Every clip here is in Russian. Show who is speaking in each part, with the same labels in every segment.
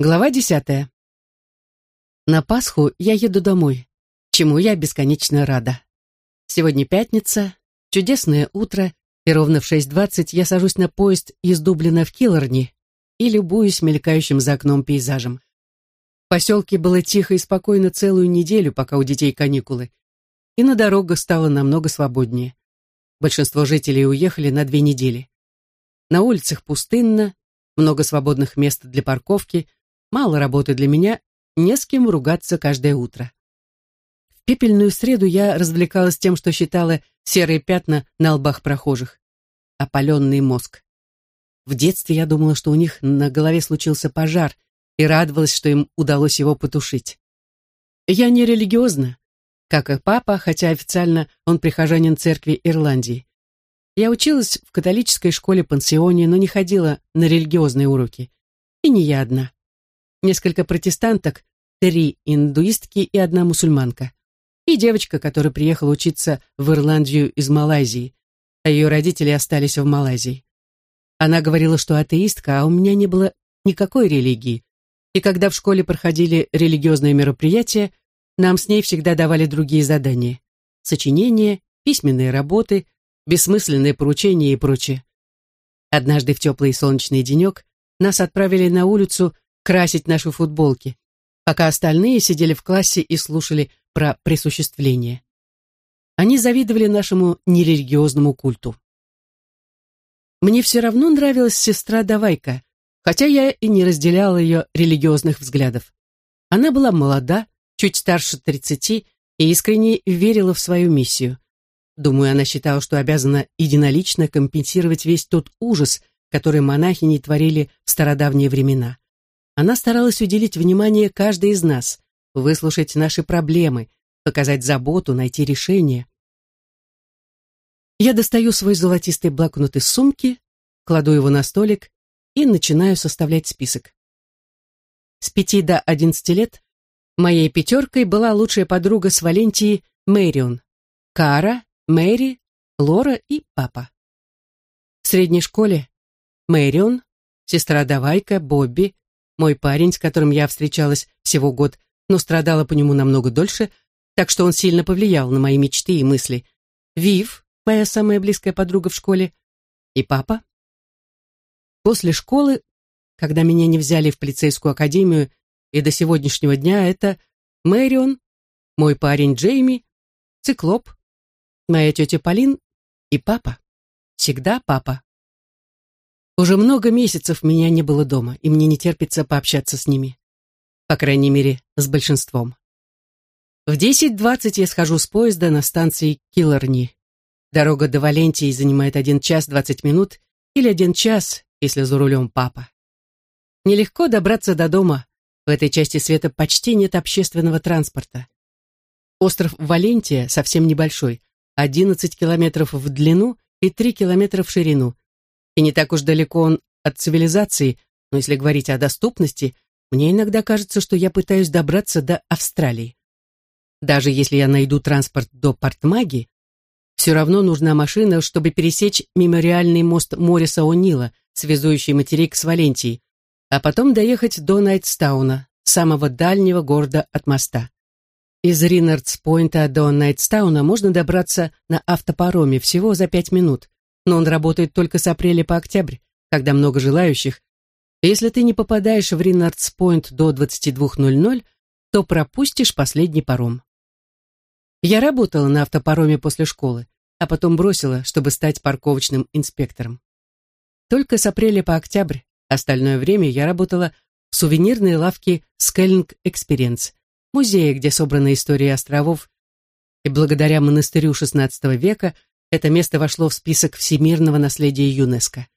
Speaker 1: Глава десятая. На Пасху я еду домой, чему я бесконечно рада. Сегодня пятница, чудесное утро, и ровно в 6.20 я сажусь на поезд из Дублина в Киллорни и любуюсь мелькающим за окном пейзажем. В поселке было тихо и спокойно целую неделю, пока у детей каникулы, и на дорогах стало намного свободнее. Большинство жителей уехали на две недели. На улицах пустынно, много свободных мест для парковки – Мало работы для меня, не с кем ругаться каждое утро. В пепельную среду я развлекалась тем, что считала серые пятна на лбах прохожих. Опаленный мозг. В детстве я думала, что у них на голове случился пожар, и радовалась, что им удалось его потушить. Я не религиозна, как и папа, хотя официально он прихожанин церкви Ирландии. Я училась в католической школе-пансионе, но не ходила на религиозные уроки. И не я одна несколько протестанток, три индуистки и одна мусульманка. И девочка, которая приехала учиться в Ирландию из Малайзии, а ее родители остались в Малайзии. Она говорила, что атеистка, а у меня не было никакой религии. И когда в школе проходили религиозные мероприятия, нам с ней всегда давали другие задания. Сочинения, письменные работы, бессмысленные поручения и прочее. Однажды в теплый солнечный денек нас отправили на улицу красить наши футболки, пока остальные сидели в классе и слушали про присуществление. Они завидовали нашему нерелигиозному культу. Мне все равно нравилась сестра Давайка, хотя я и не разделяла ее религиозных взглядов. Она была молода, чуть старше тридцати, и искренне верила в свою миссию. Думаю, она считала, что обязана единолично компенсировать весь тот ужас, который монахини творили в стародавние времена. Она старалась уделить внимание каждой из нас, выслушать наши проблемы, показать заботу, найти решение. Я достаю свой золотистый блокнот из сумки, кладу его на столик и начинаю составлять список. С пяти до одиннадцати лет моей пятеркой была лучшая подруга с Валентией Мэрион, Кара, Мэри, Лора и папа. В средней школе Мэрион, сестра Давайка, Бобби, мой парень, с которым я встречалась всего год, но страдала по нему намного дольше, так что он сильно повлиял на мои мечты и мысли. Вив, моя самая близкая подруга в школе, и папа. После школы, когда меня не взяли в полицейскую академию, и до сегодняшнего дня это Мэрион, мой парень Джейми, Циклоп, моя тетя Полин и папа. Всегда папа. Уже много месяцев меня не было дома, и мне не терпится пообщаться с ними. По крайней мере, с большинством. В 10.20 я схожу с поезда на станции Киллорни. Дорога до Валентии занимает 1 час 20 минут или 1 час, если за рулем папа. Нелегко добраться до дома. В этой части света почти нет общественного транспорта. Остров Валентия совсем небольшой, 11 километров в длину и 3 километра в ширину, и не так уж далеко он от цивилизации, но если говорить о доступности, мне иногда кажется, что я пытаюсь добраться до Австралии. Даже если я найду транспорт до Портмаги, все равно нужна машина, чтобы пересечь мемориальный мост Мориса О'Нила, связующий материк с Валентией, а потом доехать до Найтстауна, самого дальнего города от моста. Из Ринардс-Пойнта до Найтстауна можно добраться на автопароме всего за пять минут, но он работает только с апреля по октябрь, когда много желающих. если ты не попадаешь в Ринардс-Пойнт до 22.00, то пропустишь последний паром. Я работала на автопароме после школы, а потом бросила, чтобы стать парковочным инспектором. Только с апреля по октябрь, остальное время я работала в сувенирной лавке Скеллинг Experience, музее, где собраны истории островов, и благодаря монастырю XVI века это место вошло в список всемирного наследия ЮНЕСКО.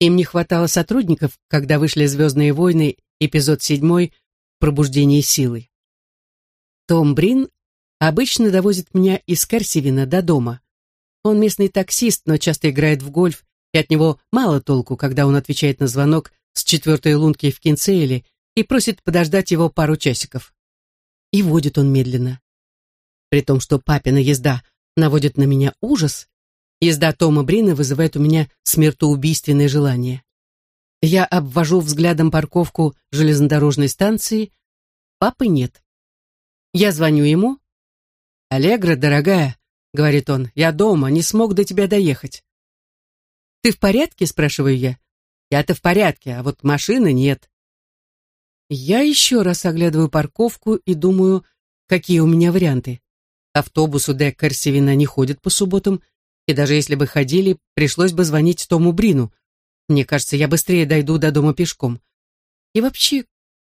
Speaker 1: Им не хватало сотрудников, когда вышли «Звездные войны», эпизод 7 «Пробуждение силы». Том Брин обычно довозит меня из Керсивина до дома. Он местный таксист, но часто играет в гольф, и от него мало толку, когда он отвечает на звонок с четвертой лунки в Кинцейле и просит подождать его пару часиков. И водит он медленно. При том, что папина езда наводит на меня ужас, езда Тома Брина вызывает у меня смертоубийственное желание. Я обвожу взглядом парковку железнодорожной станции. Папы нет. Я звоню ему. «Аллегра, дорогая», — говорит он, — «я дома, не смог до тебя доехать». «Ты в порядке?» — спрашиваю я. «Я-то в порядке, а вот машины нет». Я еще раз оглядываю парковку и думаю, какие у меня варианты. Автобус у Де Корсевина не ходит по субботам, и даже если бы ходили, пришлось бы звонить Тому Брину. Мне кажется, я быстрее дойду до дома пешком. И вообще,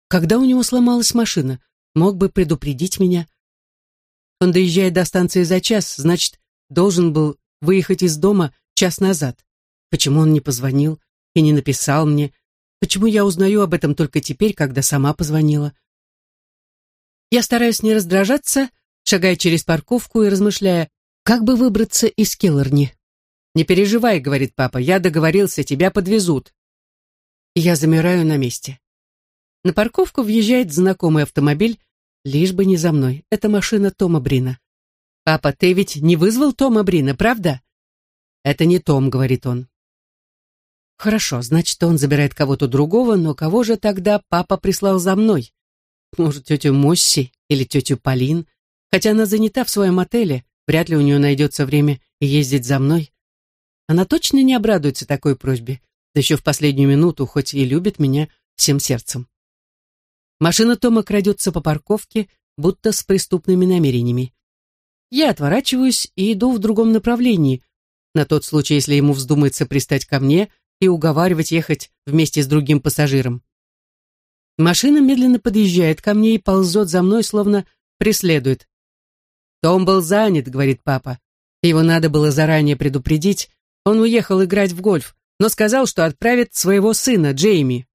Speaker 1: когда у него сломалась машина, мог бы предупредить меня. Он доезжает до станции за час, значит, должен был выехать из дома час назад. Почему он не позвонил и не написал мне? Почему я узнаю об этом только теперь, когда сама позвонила? Я стараюсь не раздражаться, шагая через парковку и размышляя, как бы выбраться из Келлерни. «Не переживай», — говорит папа, — «я договорился, тебя подвезут». Я замираю на месте. На парковку въезжает знакомый автомобиль, лишь бы не за мной. Это машина Тома Брина. «Папа, ты ведь не вызвал Тома Брина, правда?» «Это не Том», — говорит он. Хорошо, значит, он забирает кого-то другого, но кого же тогда папа прислал за мной? Может, тетю Мосси или тетю Полин? Хотя она занята в своем отеле, вряд ли у нее найдется время ездить за мной. Она точно не обрадуется такой просьбе, да еще в последнюю минуту, хоть и любит меня всем сердцем. Машина Тома крадется по парковке, будто с преступными намерениями. Я отворачиваюсь и иду в другом направлении, на тот случай, если ему вздумается пристать ко мне и уговаривать ехать вместе с другим пассажиром. Машина медленно подъезжает ко мне и ползет за мной, словно преследует. «Том был занят», — говорит папа. Его надо было заранее предупредить. Он уехал играть в гольф, но сказал, что отправит своего сына, Джейми.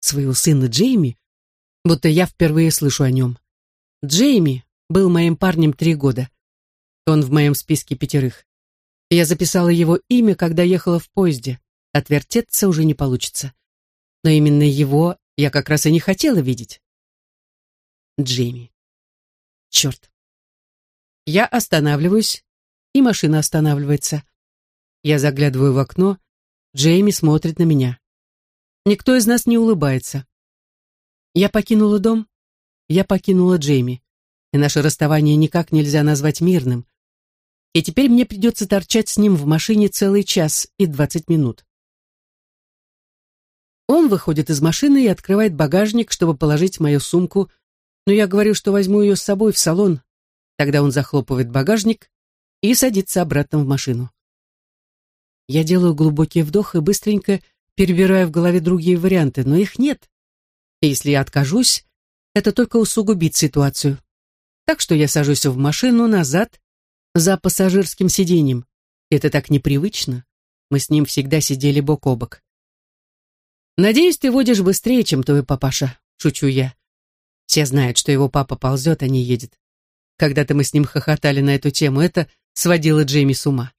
Speaker 1: Своего сына Джейми? Будто я впервые слышу о нем. Джейми был моим парнем три года. Он в моем списке пятерых. Я записала его имя, когда ехала в поезде. Отвертеться уже не получится. Но именно его я как раз и не хотела видеть. Джейми. Черт. Я останавливаюсь, и машина останавливается. Я заглядываю в окно, Джейми смотрит на меня. Никто из нас не улыбается. Я покинула дом, я покинула Джейми, и наше расставание никак нельзя назвать мирным. И теперь мне придется торчать с ним в машине целый час и двадцать минут. Он выходит из машины и открывает багажник, чтобы положить мою сумку, но я говорю, что возьму ее с собой в салон. Тогда он захлопывает багажник и садится обратно в машину. Я делаю глубокий вдох и быстренько перебираю в голове другие варианты, но их нет. И если я откажусь, это только усугубит ситуацию. Так что я сажусь в машину назад за пассажирским сиденьем. Это так непривычно. Мы с ним всегда сидели бок о бок. «Надеюсь, ты водишь быстрее, чем твой папаша», — шучу я. Все знают, что его папа ползет, а не едет. Когда-то мы с ним хохотали на эту тему, это сводило Джейми с ума.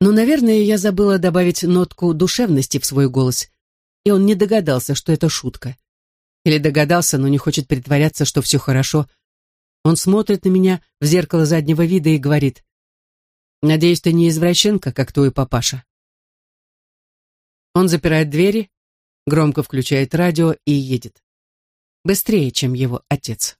Speaker 1: Но, наверное, я забыла добавить нотку душевности в свой голос, и он не догадался, что это шутка. Или догадался, но не хочет притворяться, что все хорошо. Он смотрит на меня в зеркало заднего вида и говорит, «Надеюсь, ты не извращенка, как твой папаша». Он запирает двери, громко включает радио и едет. Быстрее, чем его отец.